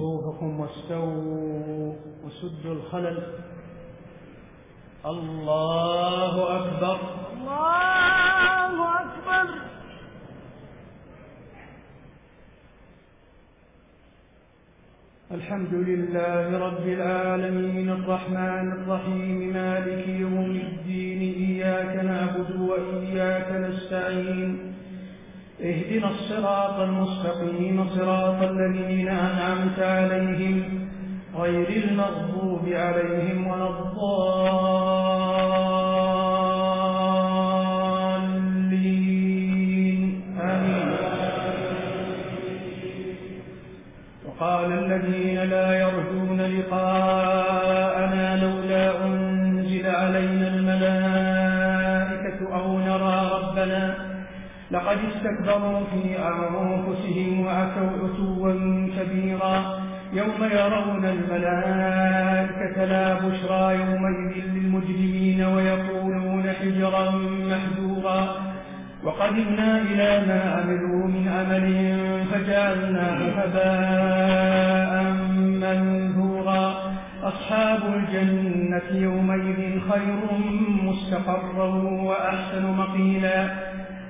وجوهكم واستووا وسدوا الخلل. الله أكبر. الله أكبر. الحمد لله رب العالمين الرحمن الرحيم مالك يوم الدين إياك نعبد وإياك نستعين. اهدنا الصراط المستقيم صراط الذين أنعمت عليهم غير المغضوب عليهم ولا الضالين. آمين. وقال الذين لا يرجون لقاءنا لولا أنزل علينا الملائكة أو نرى ربنا لقد استكبروا في أنفسهم وأتوا عتوا كبيرا. يوم يرون الملائكة لا بشرى يومئذ للمجرمين ويقولون حجرا محذورا وقدمنا إلى ما عملوا من أمل فجعلناه هباء منذورا أصحاب الجنة يومئذ خير مستقرا وأحسن مقيلا.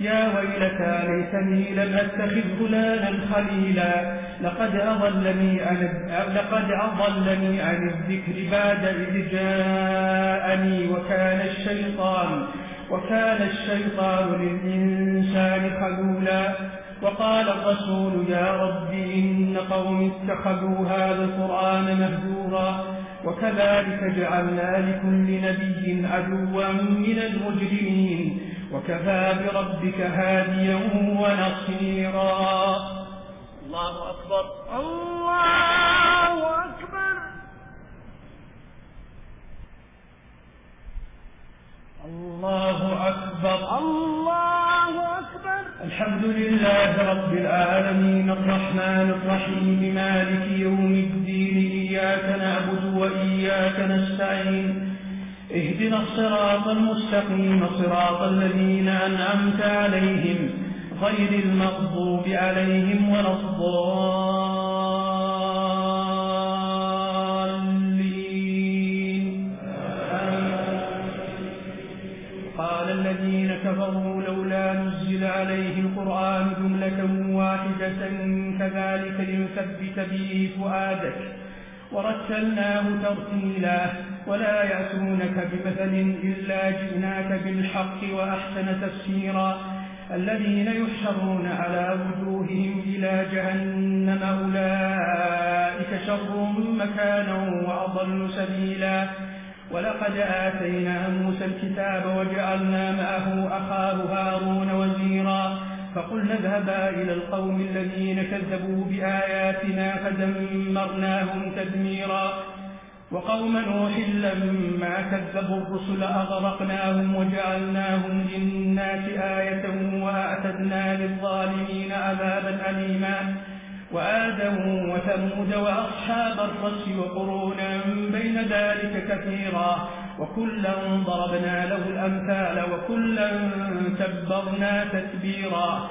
يا ويلتى ليتني لم أتخذ فلانا خليلا. لقد أضلني عن, لقد أضلني عن الذكر بعد إذ جاءني وكان الشيطان وكان الشيطان للإنسان خذولا. وقال الرسول يا ربي إن قوم اتخذوا هذا القرآن مهجورا. وكذلك جعلنا لكل نبي عدوا من المجرمين. وكفى بربك هاديا ونصيرا. الله أكبر. الله أكبر. الله أكبر. الله أكبر. الحمد لله رب العالمين. الرحمن الرحيم. مالك يوم الدين. إياك نعبد وإياك نستعين. اهدنا الصراط المستقيم صراط الذين أنعمت عليهم غير المغضوب عليهم ولا الضالين. قال الذين كفروا لولا نزل عليه القرآن جملة واحدة كذلك لنثبت به فؤادك. ورتلناه ترتيلاً ولا يأتونك بمثل إلا جئناك بالحق وأحسن تفسيرا الذين يحشرون على وجوههم إلى جهنم أولئك شر مكانا وأضل سبيلا ولقد آتينا موسى الكتاب وجعلنا معه أخاه هارون وزيرا فقلنا اذهبا إلى القوم الذين كذبوا بآياتنا فدمرناهم تدميرا وقوم نوح لما كذبوا الرسل أغرقناهم وجعلناهم للناس آية وأعتدنا للظالمين عذابا أليما وآدا وثمود وأصحاب الرس وقرونا بين ذلك كثيرا وكلا ضربنا له الأمثال وكلا تبرنا تتبيرا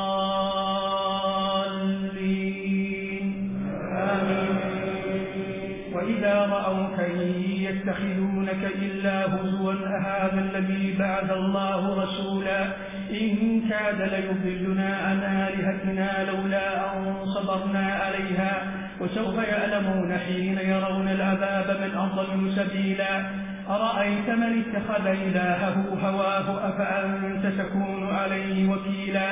وإذا رأوك إن يتخذونك إلا هزوا أهذا الذي بعد الله رسولا إن كاد ليضلنا عن آلهتنا لولا أن صبرنا عليها وسوف يعلمون حين يرون العذاب من أضل سبيلا أرأيت من اتخذ إلهه هواه أفأنت تكون عليه وكيلا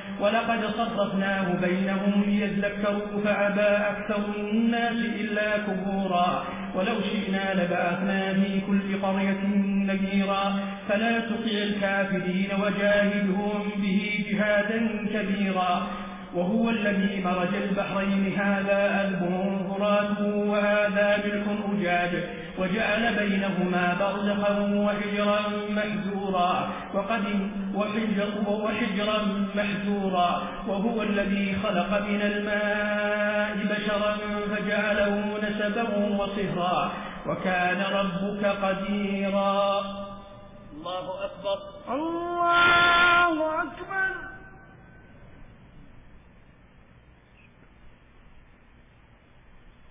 ولقد صرفناه بينهم ليذكروا فأبى أكثر الناس إلا كبورا ولو شئنا لبعثنا في كل قرية نذيرا فلا تطع الكافرين وجاهدهم به جهادا كبيرا وهو الذي مرج البحرين هذا أذبه فرات وهذا ملح أجاج وجعل بينهما برزخا وحجرا محجورا وقد وحجرا محجورا وهو الذي خلق من الماء بشرا فجعله نسبا وصهرا وكان ربك قديرا. الله أكبر. الله أكبر.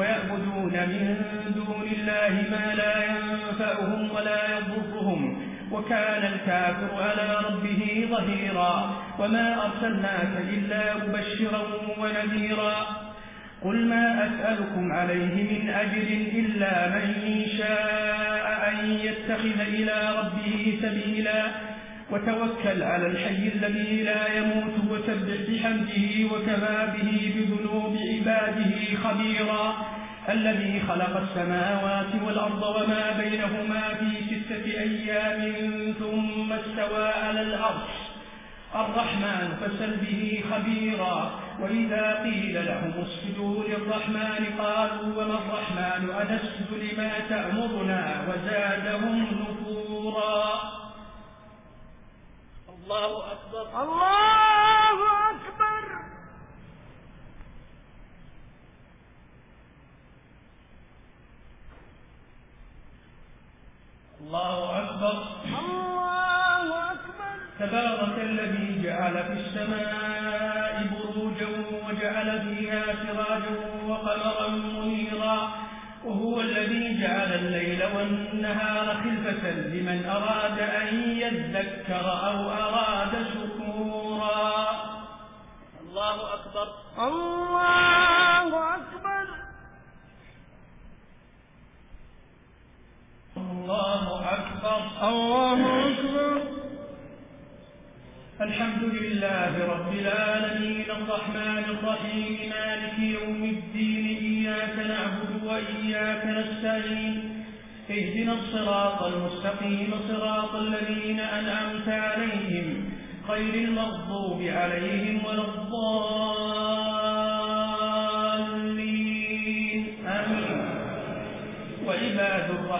ويعبدون من دون الله ما لا ينفعهم ولا يضرهم وكان الكافر على ربه ظهيرا وما أرسلناك إلا مبشرا ونذيرا. قل ما أسألكم عليه من أجر إلا من شاء أن يتخذ إلى ربه سبيلا. وتوكل على الحي الذي لا يموت وسبح بحمده وكبابه بذنوب عباده خبيرا. الذي خلق السماوات والأرض وما بينهما في ستة أيام ثم استوى على العرش. الرحمن فسل به خبيرا. وإذا قيل لهم اسجدوا للرحمن قالوا وما الرحمن؟ أنسجد لما تأمرنا؟ وزادهم نفورا. الله أكبر. الله أكبر الله أكبر الله أكبر تبارك الذي جعل في السماء بروجا وجعل فيها سراجا وقمرا منيرا وهو الذي جعل الليل والنهار خلفة لمن أراد أن يذكر أو أراد شكورا الله أكبر الله الله أكبر الله أكبر الحمد لله رب العالمين الرحمن الرحيم مالك يوم الدين إياك نعبد وإياك نستعين اهدنا الصراط المستقيم صراط الذين أنعمت عليهم خير المغضوب عليهم ولا الضالين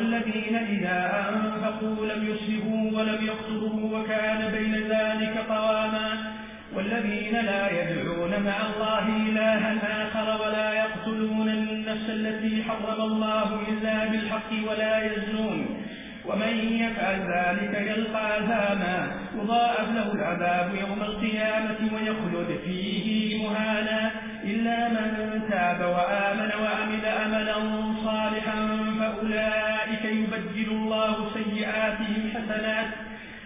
والذين إذا أنفقوا لم يسرفوا ولم يقصروا وكان بين ذلك قواما والذين لا يدعون مع الله إلها آخر ولا يقتلون النفس التي حرم الله إلا بالحق ولا يزنون ومن يفعل ذلك يلقى عذابا يضاعف له العذاب يوم القيامة ويخلد فيه مهانا إلا من تاب وآمن وعمل أملا صالحا فأولئك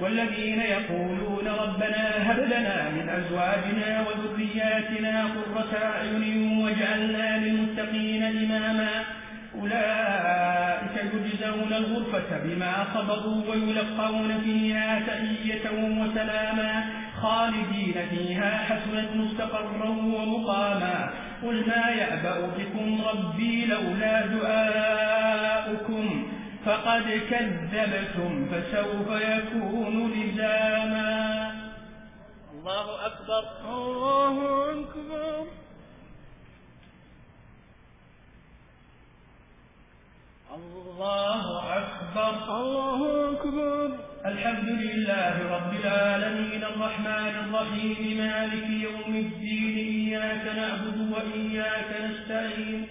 والذين يقولون ربنا هب لنا من أزواجنا وذرياتنا قرة أعين واجعلنا للمتقين إماما. أولئك يجزون الغرفة بما صبروا ويلقون فيها تأية وسلاما. خالدين فيها حسنة مستقرا ومقاما. قل ما يأبأ بكم ربي لولا دعاؤكم. فقد كذبتم فسوف يكون لزاما. الله أكبر الله أكبر الله أكبر الله أكبر الحمد لله رب العالمين الرحمن الرحيم مالك يوم الدين إياك نعبد وإياك نستعين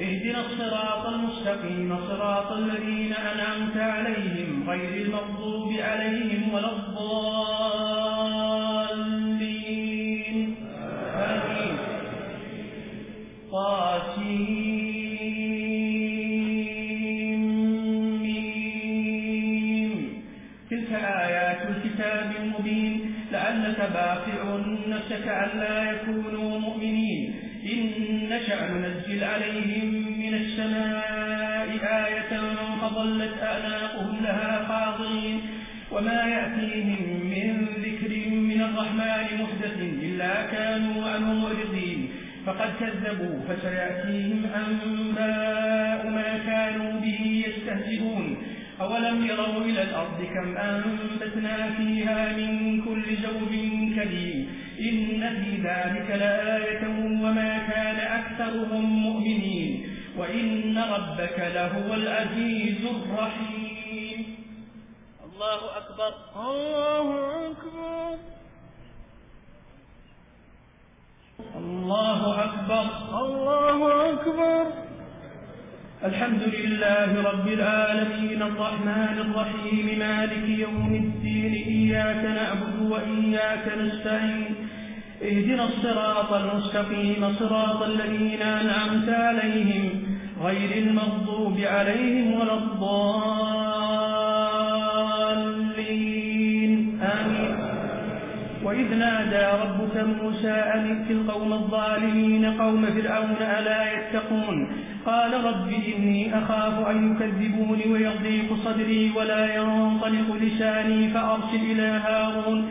اهدنا الصراط المستقيم صراط الذين أنعمت عليهم غير المغضوب عليهم ولا الضالين. آمين. قاسمين تلك آيات الكتاب المبين لأنك باقع نفسك أن لا يكونوا مؤمنين. تنزل عليهم من السماء آية فظلت أعناقهم لها خاضين وما يأتيهم من ذكر من الرحمن محدث إلا كانوا عنه مرضين فقد كذبوا فسيأتيهم أنباء ما كانوا به يستهزئون. أولم يروا إلى الأرض كم أنبتنا فيها من كل جوب كريم. إن في ذلك لآية وما كان أكثرهم مؤمنين وإن ربك لهو العزيز الرحيم. الله أكبر. الله أكبر. الله أكبر. الله أكبر. الحمد لله رب العالمين الرحمن الرحيم مالك يوم الدين إياك نعبد وإياك نستعين اهدنا الصراط المستقيم صراط الذين أنعمت عليهم غير المغضوب عليهم ولا الضالين. آمين. وإذ نادى ربك موسى أن في القوم الظالمين قوم فرعون ألا يتقون؟ قال رب إني أخاف أن يكذبوني ويضيق صدري ولا ينطلق لساني فأرسل إلى هارون.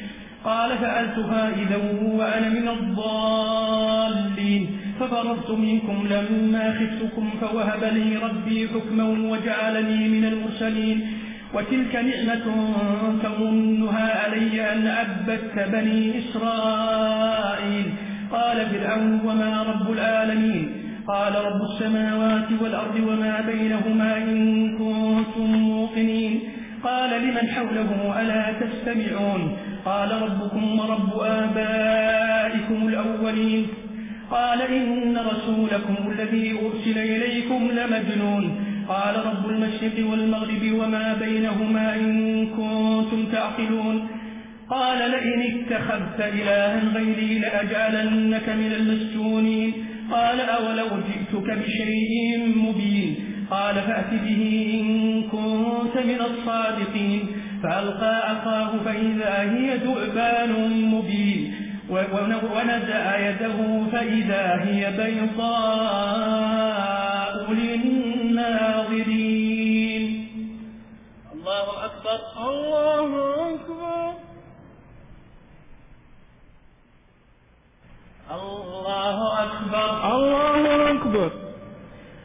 قال فعلتها إذا وأنا من الضالين. ففررت منكم لما خفتكم فوهب لي ربي حكما وجعلني من المرسلين. وتلك نعمة تمنها علي أن أبت بني إسرائيل. قال فرعون وما رب العالمين؟ قال رب السماوات والأرض وما بينهما إن كنتم موقنين. قال لمن حوله ألا تستمعون؟ قال ربكم ورب آبائكم الأولين. قال إن رسولكم الذي أرسل إليكم لمجنون. قال رب المشرق والمغرب وما بينهما إن كنتم تعقلون. قال لئن اتخذت إلها غيري لأجعلنك من المسجونين. قال أولو جئتك بشيء مبين. قال فأت به إن كنت من الصادقين. فألقى أخاه فإذا هي ثعبان مبين. ونزع يده فإذا هي بيضاء للناظرين. الله أكبر. الله أكبر. الله أكبر. الله أكبر.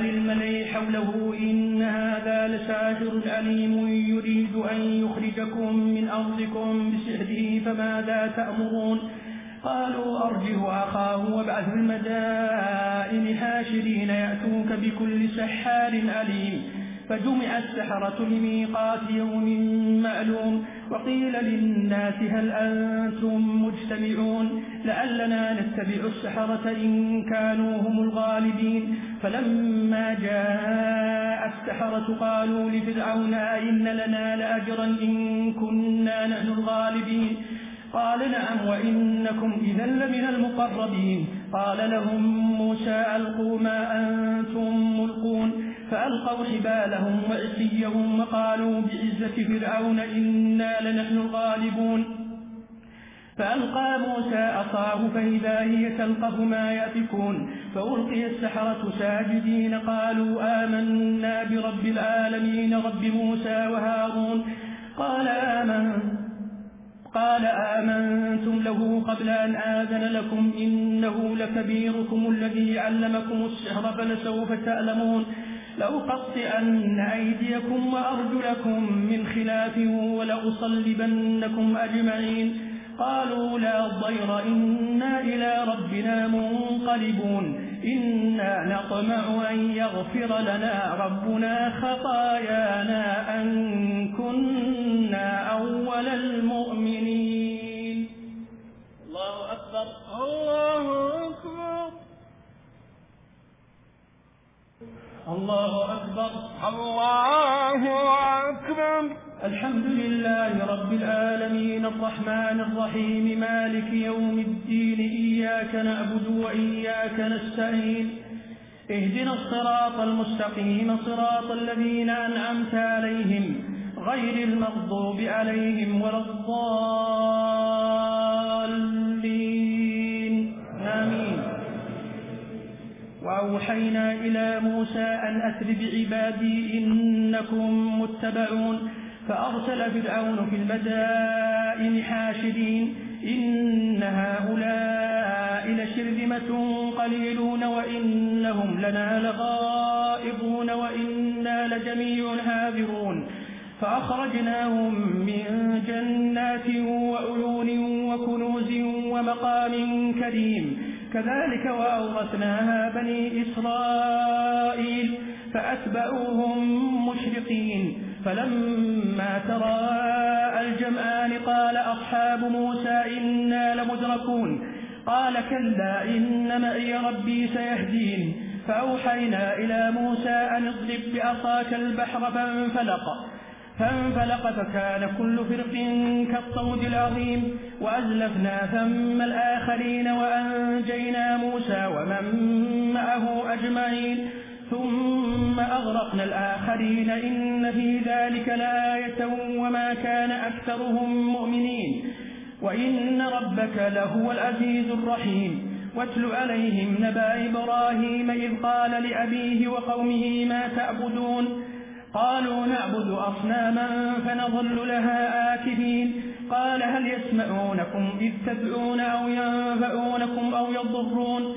للملئ حوله إن هذا لساجر أليم يريد أن يخرجكم من أرضكم بسحره فماذا تأمرون؟ قالوا أرجه أخاه وابعث المدائن حاشرين يأتوك بكل سحار أليم. فجمع السحرة لميقات يوم معلوم وقيل للناس هل أنتم مجتمعون لعلنا نتبع السحرة إن كانوا هم الغالبين فلما جاء السحرة قالوا لفرعون إن لنا لأجرا إن كنا نحن الغالبين قال نعم وإنكم إذا لمن المقربين. قال لهم موسى ألقوا ما أنتم ملقون. فألقوا حبالهم وعسيهم وقالوا بعزة فرعون إنا لنحن الغالبون. فألقى موسى أصاه فإذا هي تلقف ما يأفكون. فألقي السحرة ساجدين قالوا آمنا برب العالمين رب موسى وهارون. قال آمنت. قال آمنتم له قبل أن آذن لكم إنه لكبيركم الذي علمكم السحر فلسوف تألمون لأقطئن أيديكم وأرجلكم من خلاف ولأصلبنكم أجمعين قالوا لا ضير إنا إلى ربنا منقلبون إنا نطمع أن يغفر لنا ربنا خطايانا أن كنا أول المؤمنين. الله أكبر. الله أكبر. الله أكبر. الله أكبر. الحمد لله رب العالمين الرحمن الرحيم مالك يوم الدين إياك نعبد وإياك نستعين. اهدنا الصراط المستقيم صراط الذين أنعمت عليهم غير المغضوب عليهم ولا الضالين. آمين. وأوحينا إلى موسى أن أثر بعبادي إنكم متبعون. فأرسل فرعون في المدائن حاشدين إن هؤلاء لشرذمة قليلون وإنهم لنا لغائبون وإنا لجميع هاذرون فأخرجناهم من جنات وعيون وكنوز ومقام كريم كذلك وأورثناها بني إسرائيل فأتبعوهم مشرقين فلما ترى الجمعان قال أصحاب موسى إنا لمدركون قال كلا إن معي ربي سيهدين فأوحينا إلى موسى أن اضرب بأصاك البحر فانفلق فانفلق فكان كل فرق كالطود العظيم وأزلفنا ثم الآخرين وأنجينا موسى ومن معه أجمعين ثم أغرقنا الآخرين إن في ذلك لآية وما كان أكثرهم مؤمنين. وإن ربك لهو العزيز الرحيم. واتل عليهم نبأ إبراهيم إذ قال لأبيه وقومه ما تعبدون. قالوا نعبد أصناما فنظل لها آكفين قال هل يسمعونكم إذ تدعون أو ينفعونكم أو يضرون؟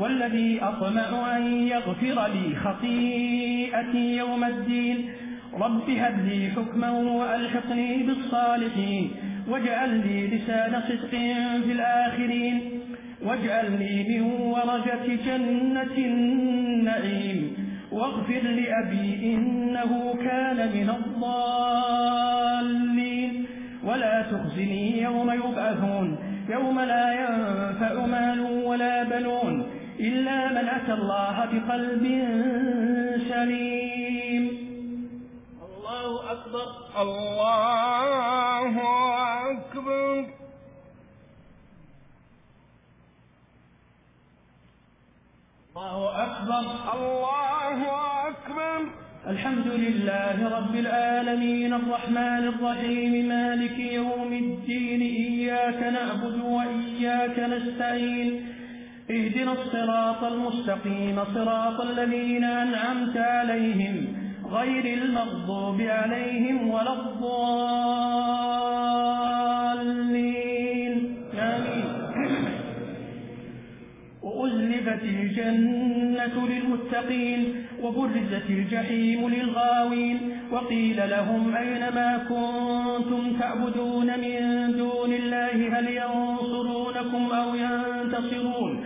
والذي أطمع أن يغفر لي خطيئتي يوم الدين. رب هب لي حكما وألحقني بالصالحين. واجعل لي لسان صدق في الآخرين. واجعل لي من ورجة جنة النعيم. واغفر لأبي إنه كان من الضالين. ولا تخزني يوم يبعثون. يوم لا ينفع مال ولا بنون. إلا من أتى الله بقلب سليم. الله أكبر الله أكبر الله أكبر الله أكبر الحمد لله رب العالمين الرحمن الرحيم مالك يوم الدين إياك نعبد وإياك نستعين اهدنا الصراط المستقيم صراط الذين أنعمت عليهم غير المغضوب عليهم ولا الضالين. آمين. وأزلفت الجنة للمتقين وبرزت الجحيم للغاوين وقيل لهم أين ما كنتم تعبدون من دون الله هل ينصرونكم أو ينتصرون؟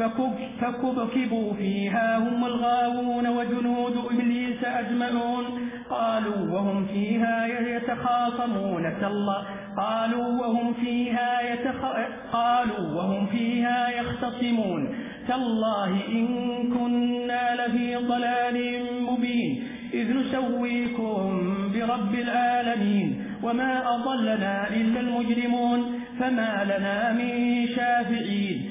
فكبكبوا فيها هم الغاوون وجنود إبليس أجمعون. قالوا وهم فيها يتخاصمون. تالله. قالوا وهم فيها يتخ... قالوا وهم فيها يختصمون. تالله إن كنا لفي ضلال مبين. إذ نسويكم برب العالمين. وما أضلنا إلا المجرمون. فما لنا من شافعين.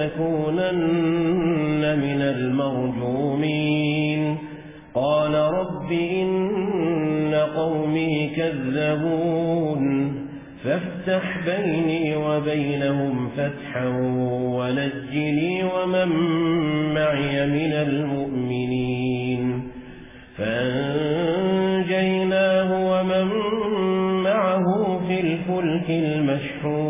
لتكونن من المرجومين قال رب إن قومي كذبون فافتح بيني وبينهم فتحا ونجني ومن معي من المؤمنين فانجيناه ومن معه في الفلك المشحون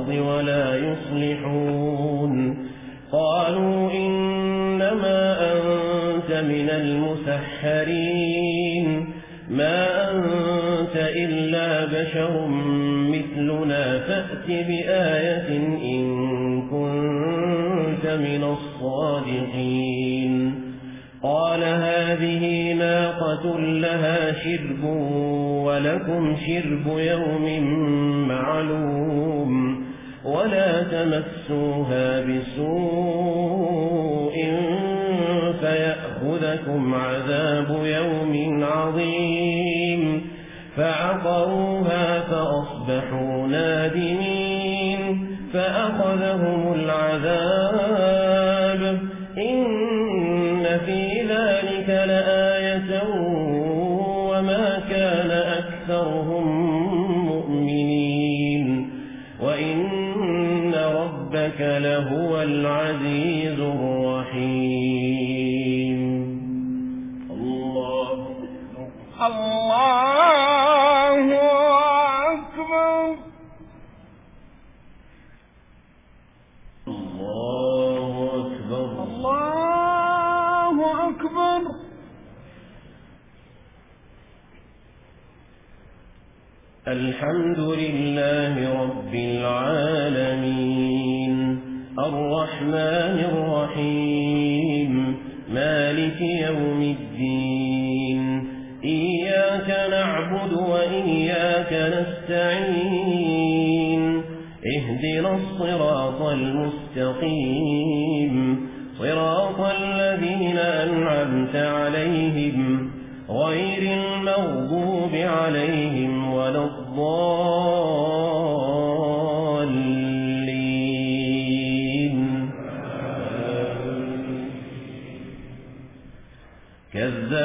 فَأْتِ بِآيَةٍ إِن كُنتَ مِنَ الصَّادِقِينَ. قَالَ هَٰذِهِ نَاقَةٌ لَّهَا شِرْبٌ وَلَكُمْ شِرْبُ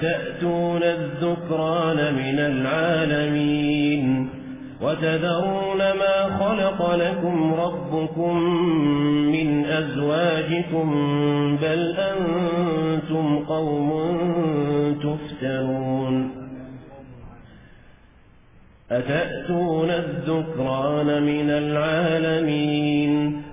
وتأتون الذكران من العالمين وتذرون ما خلق لكم ربكم من أزواجكم بل أنتم قوم تفترون أتأتون الذكران من العالمين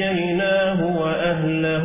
نجيناه وأهله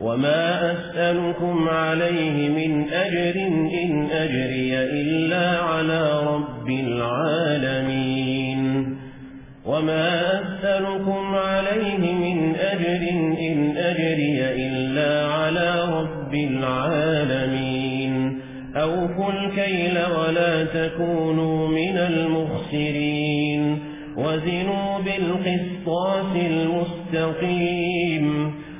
وما أسألكم عليه من أجر إن أجري إلا على رب العالمين وما أسألكم عليه من أجر إن أجري إلا على رب العالمين أوفوا الكيل ولا تكونوا من المخسرين وزنوا بالقصطاس المستقيم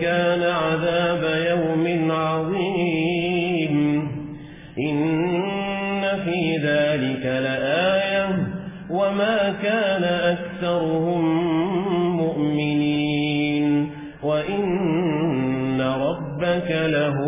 كان عذاب يوم عظيم. إن في ذلك لآية وما كان أكثرهم مؤمنين. وإن ربك لهو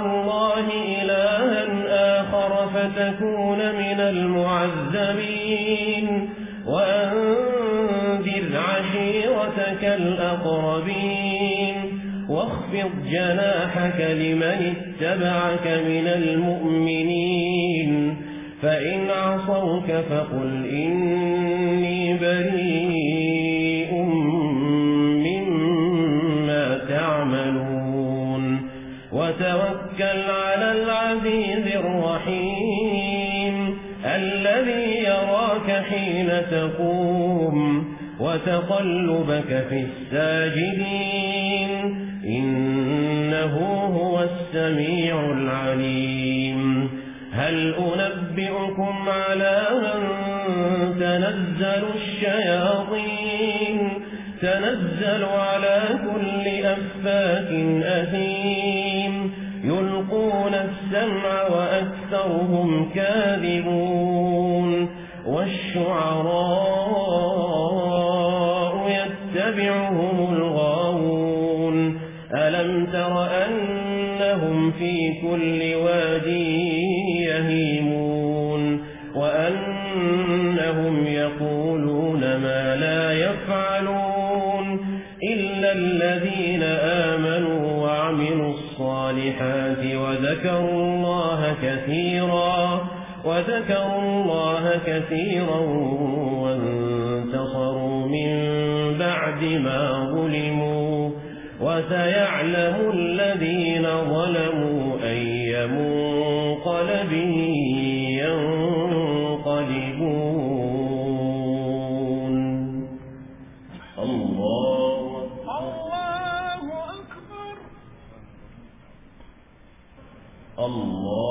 تكون من المعذبين. وأنذر عشيرتك الأقربين. واخفض جناحك لمن اتبعك من المؤمنين. فإن عصوك فقل إن وتقلبك في الساجدين إنه هو السميع العليم. هل أنبئكم على من تنزل كثيرا وانتصروا من بعد ما ظلموا وسيعلم الذين ظلموا أي منقلب ينقلبون. الله الله أكبر. الله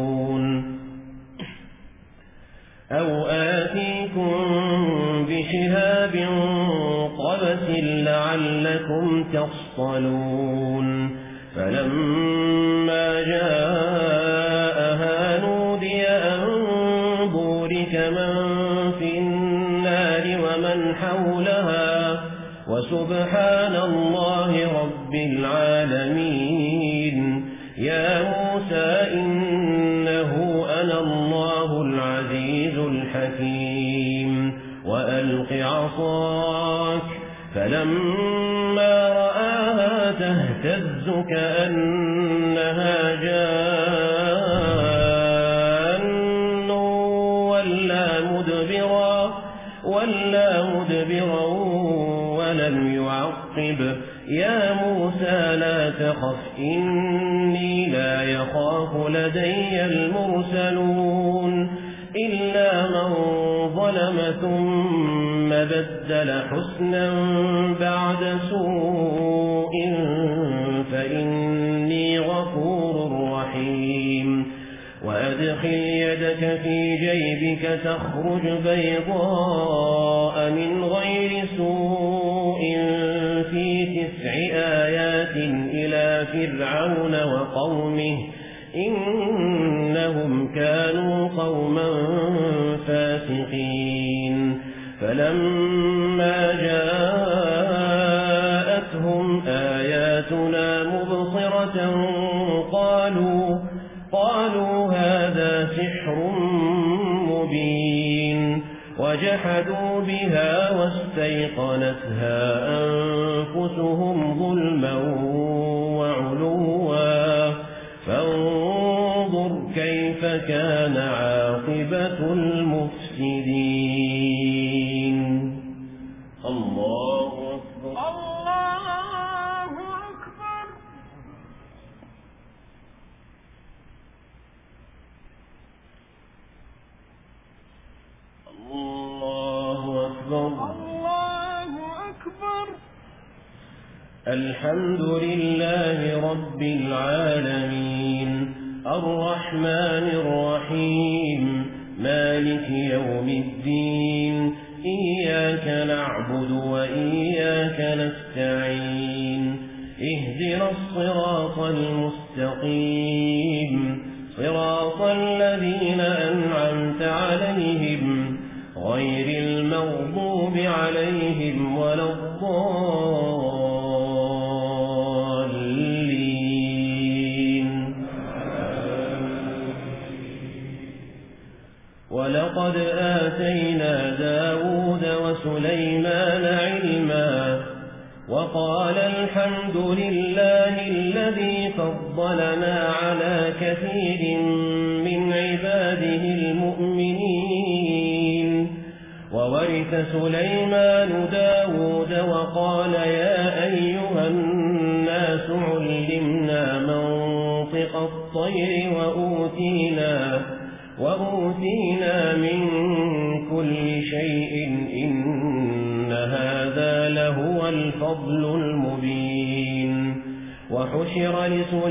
شهاب قبس لعلكم تصطلون. فلما جاءها نودي أن بورك من في النار ومن حولها. وسبحان الله كأنها جان ولا مدبرا ولا مدبرا ولم يعقب. يا موسى لا تخف إني لا يخاف لدي المرسلون. إلا من ظلم ثم بدل حسنا تخرج بيضاء مالك يوم الدين إياك نعبد وإياك فضلنا على كثير من عباده المؤمنين وورث سليمان داود وقال يا أيها الناس علمنا منطق الطير وأوتينا, وأوتينا من كل شيء إن هذا لهو الفضل المبين وحشر لسليمان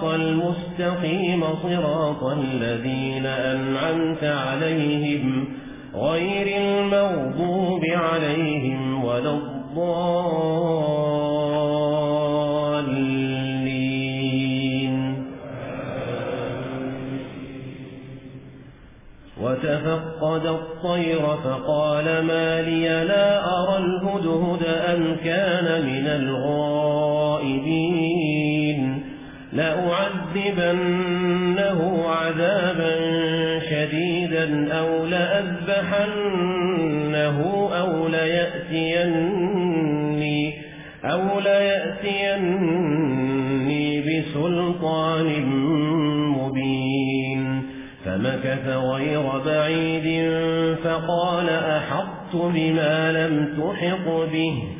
صراط المستقيم صراط الذين أنعمت عليهم غير المغضوب عليهم ولا الضالين. وتفقد الطير فقال ما لي لا أرى الهدهد أم كان من الغائبين. لأعذبنه عذابا شديدا أو لأذبحنه أو ليأتيني, أو ليأتيني بسلطان مبين. فمكث غير بعيد فقال أحط بما لم تحق به.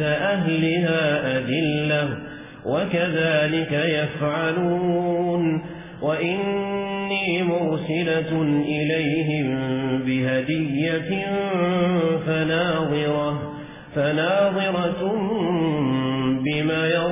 أَهْلِهَا أَذِلَّةً وَكَذَلِكَ يَفْعَلُونَ وَإِنِّي مُرْسِلَةٌ إِلَيْهِمْ بِهَدِيَّةٍ فَنَاظِرَةٌ فَنَاظِرَةٌ بِمَا يَرْجِعُ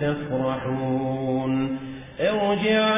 تفرحون. ارجع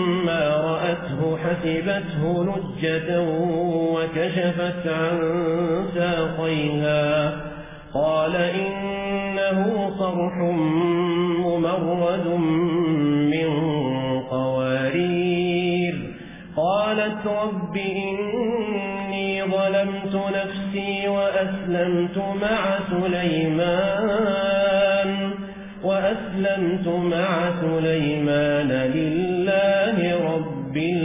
حسبته حسبته نجة وكشفت عن ساقيها قال إنه صرح ممرد من قوارير قالت رب إني ظلمت نفسي وأسلمت مع سليمان وأسلمت مع سليمان لله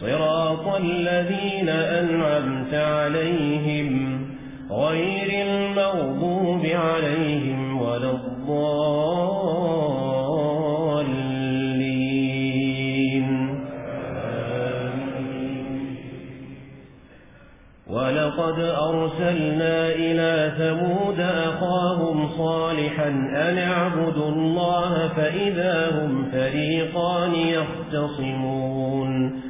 صراط الذين أنعمت عليهم غير المغضوب عليهم ولا الضالين. ولقد أرسلنا إلى ثمود أخاهم صالحا أن اعبدوا الله فإذا هم فريقان يختصمون.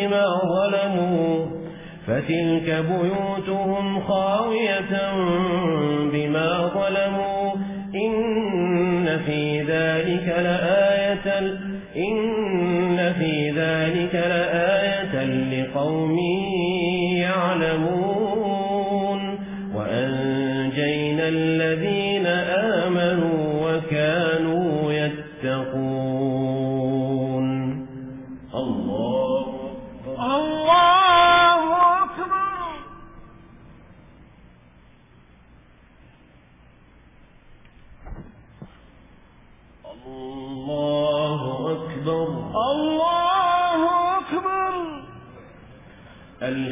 بما ظلموا فتلك بيوتهم خاوية بما ظلموا إن في ذلك لآية إن في ذلك لآية لقوم يعلمون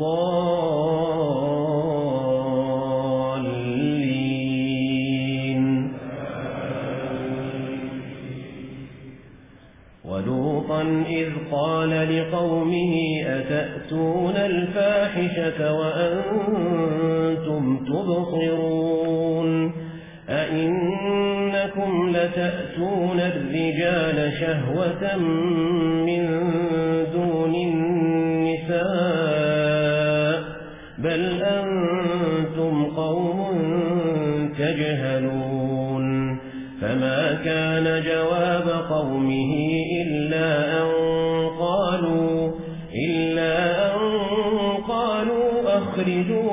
الضالين. ولوطا إذ قال لقومه أتأتون الفاحشة وأنتم تبصرون أئنكم لتأتون الرجال شهوة من جواب قومه إلا أن قالوا إلا أن قالوا أخرجوا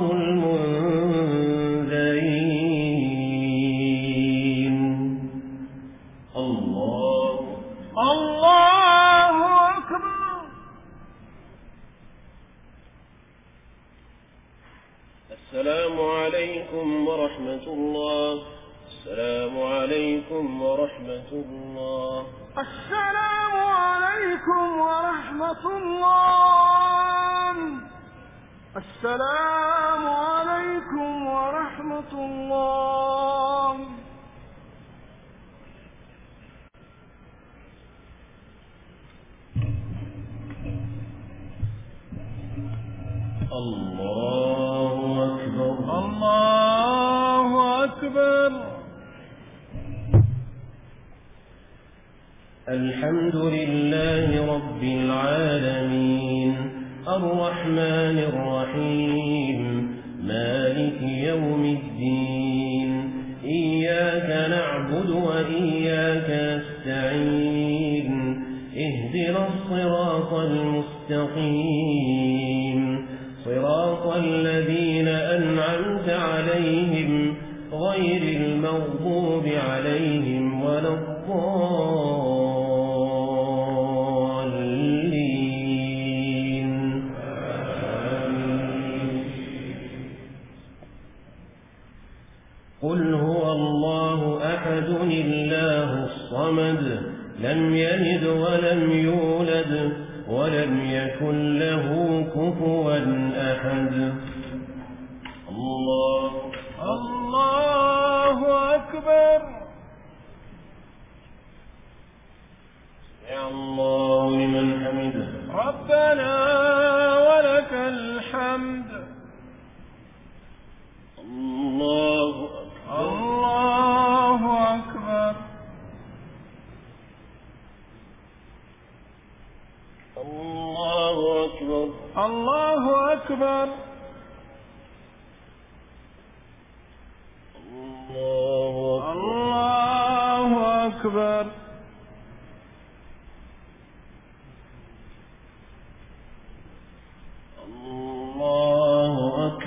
المنذرين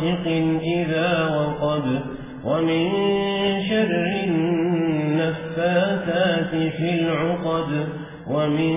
غاسق إذا وقد ومن شر النفاثات في العقد ومن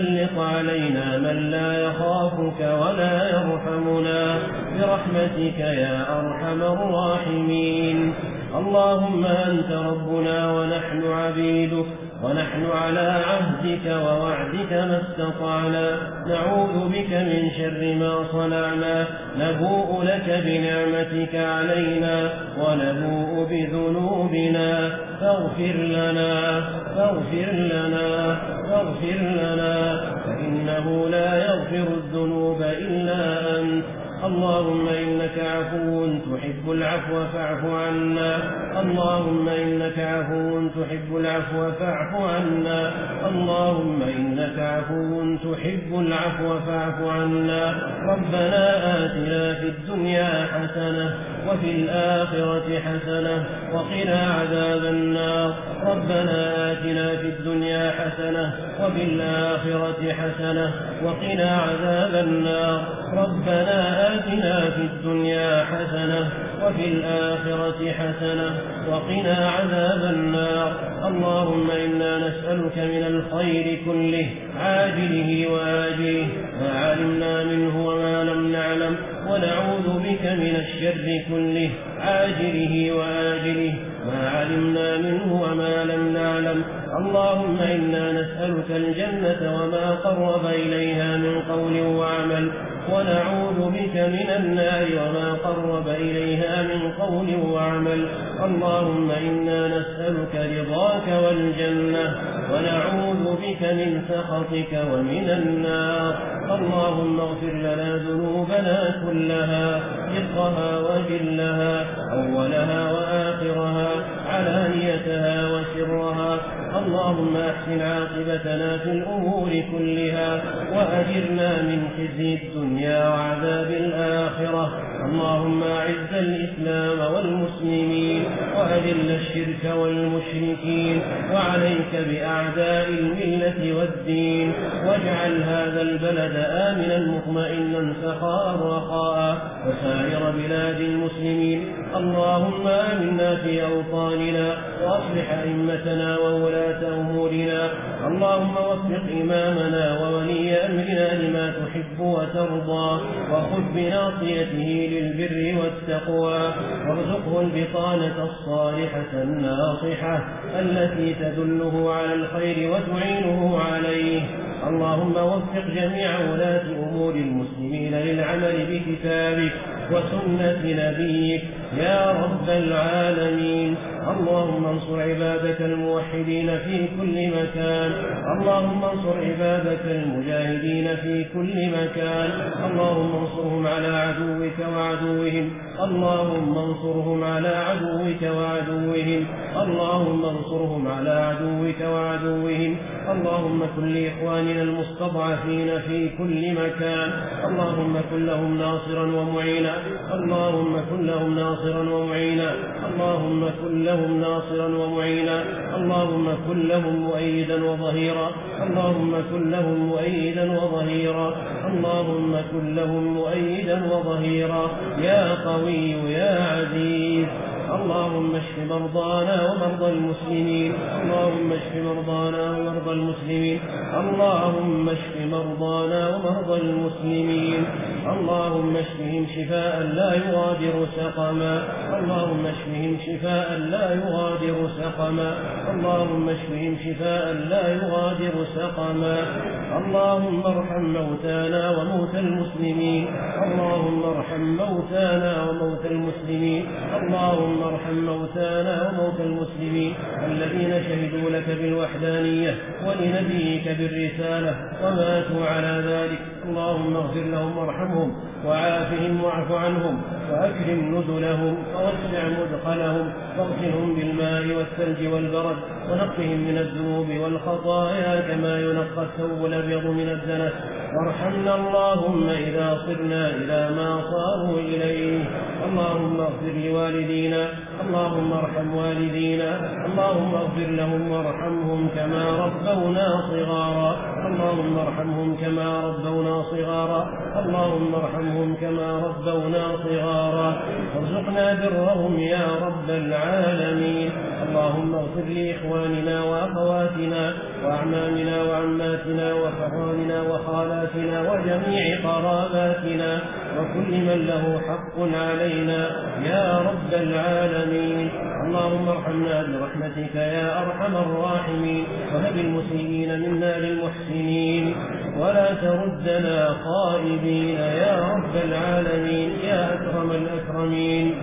تسلط علينا من لا يخافك ولا يرحمنا. برحمتك يا أرحم الراحمين. اللهم أنت ربنا ونحن عبيدك. ونحن على عهدك ووعدك ما استطعنا. نعوذ بك من شر ما صنعنا. نبوء لك بنعمتك علينا ونبوء بذنوبنا. فاغفر لنا فاغفر لنا فاغفر لنا. فإنه لا يغفر الذنوب إلا أنت. اللهم إنك عفو تحب العفو فاعف عنا. اللهم إنك عفو تحب العفو فاعف عنا. اللهم إنك عفو تحب العفو فاعف عنا. ربنا آتنا في الدنيا حسنة وفي الآخرة حسنة وقنا عذاب النار. ربنا آتنا في الدنيا حسنة وفي الآخرة حسنة وقنا عذاب النار. ربنا آتنا في الدنيا حسنة وفي الآخرة حسنة وقنا عذاب النار. اللهم إنا نسألك من الخير كله عاجله وآجله ما علمنا منه وما لم نعلم. ونعوذ بك من الشر كله. عاجله وآجله. ما علمنا منه وما لم نعلم. اللهم إنا نسألك الجنة وما قرب إليها من قول وعمل. ونعوذ بك من النار وما قرب إليها من قول وعمل. اللهم إنا نسألك رضاك والجنة ونعوذ بك من سخطك ومن النار. اللهم اغفر لنا ذنوبنا كلها جرها وجلها أولها وآخرها علانيتها وسرها. اللهم احسن عاقبتنا في الأمور كلها وأجرنا من خزي الدنيا وعذاب الآخرة. اللهم أعز الإسلام والمسلمين وأذل الشرك والمشركين وعليك بأعداء الملة والدين. واجعل هذا البلد آمنا مطمئنا سخاء رخاء. وسائر بلاد المسلمين اللهم آمنا في أوطاننا وأصلح أئمتنا وولاة تهولنا اللهم وفق إمامنا وولي أمرنا لما تحب وترضى وخذ بناصيته للبر والتقوى وارزقه البطانة الصالحة الناصحة التي تدله على الخير وتعينه عليه اللهم وفق جميع ولاة أمور المسلمين للعمل بكتابك وسنة نبيك يا رب العالمين. اللهم انصر عبادك الموحدين في كل مكان. اللهم انصر عبادك المجاهدين في كل مكان. اللهم انصرهم على عدوك وعدوهم. اللهم انصرهم على عدوك وعدوهم. اللهم انصرهم على عدوك وعدوهم. اللهم كن لإخواننا المستضعفين في كل مكان. اللهم كن لهم ناصرا ومعينا. اللهم كن لهم ناصرا ناصرا ومعينا. اللهم كن لهم ناصرا ومعينا. اللهم كن لهم مؤيدا وظهيرا. اللهم كن لهم مؤيدا وظهيرا. اللهم كن لهم مؤيدا وظهيرا. يا قوي يا عزيز. اللهم اشف مرضانا ومرضى المسلمين. اللهم اشف مرضانا ومرضى المسلمين. اللهم اشف مرضانا ومرضى المسلمين. اللهم اشفهم شفاء لا يغادر سقما. اللهم اشفهم شفاء لا يغادر سقما. اللهم اشفهم شفاء لا يغادر سقما. اللهم ارحم موتانا وموتى المسلمين. اللهم ارحم موتانا وموتى المسلمين. اللهم اللهم ارحم موتانا وموتى المسلمين الذين شهدوا لك بالوحدانية ولنبيك بالرسالة وماتوا على ذلك. اللهم اغفر لهم وارحمهم. وعافهم واعف عنهم وأكرم نزلهم ووسع مدخلهم واغسلهم بالماء والثلج والبرد ونقهم من الذنوب والخطايا كما ينقى الثوب الأبيض من الدنس وارحمنا اللهم إذا صرنا إلى ما صاروا إليه. اللهم اغفر لوالدينا اللهم ارحم والدينا اللهم اغفر لهم وارحمهم كما ربونا صغارا. اللهم ارحمهم كما ربونا صغارا. اللهم ارحمهم عنهم كما ربونا صغارا. وارزقنا برهم يا رب العالمين. اللهم اغفر لإخواننا وأخواتنا وأعمامنا وعماتنا وفهواننا وخالاتنا وجميع قراباتنا. وكل من له حق علينا يا رب العالمين. اللهم ارحمنا برحمتك يا أرحم الراحمين. وهب المسلمين منا للمحسنين ولا تردنا خائبين يا رب العالمين. يا أكرم الأكرمين.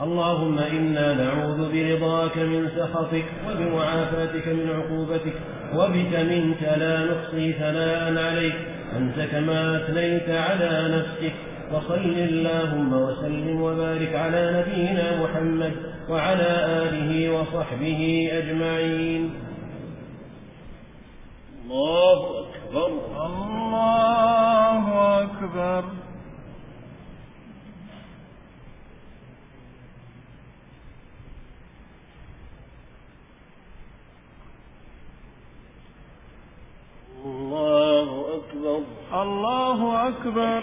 اللهم إنا نعوذ برضاك من سخطك وبمعافاتك من عقوبتك. وبك منك لا نحصي ثناء عليك. أنت كما أثنيت على نفسك. وصل اللهم وسلم وبارك على نبينا محمد وعلى آله وصحبه أجمعين. الله أكبر الله أكبر الله أكبر الله أكبر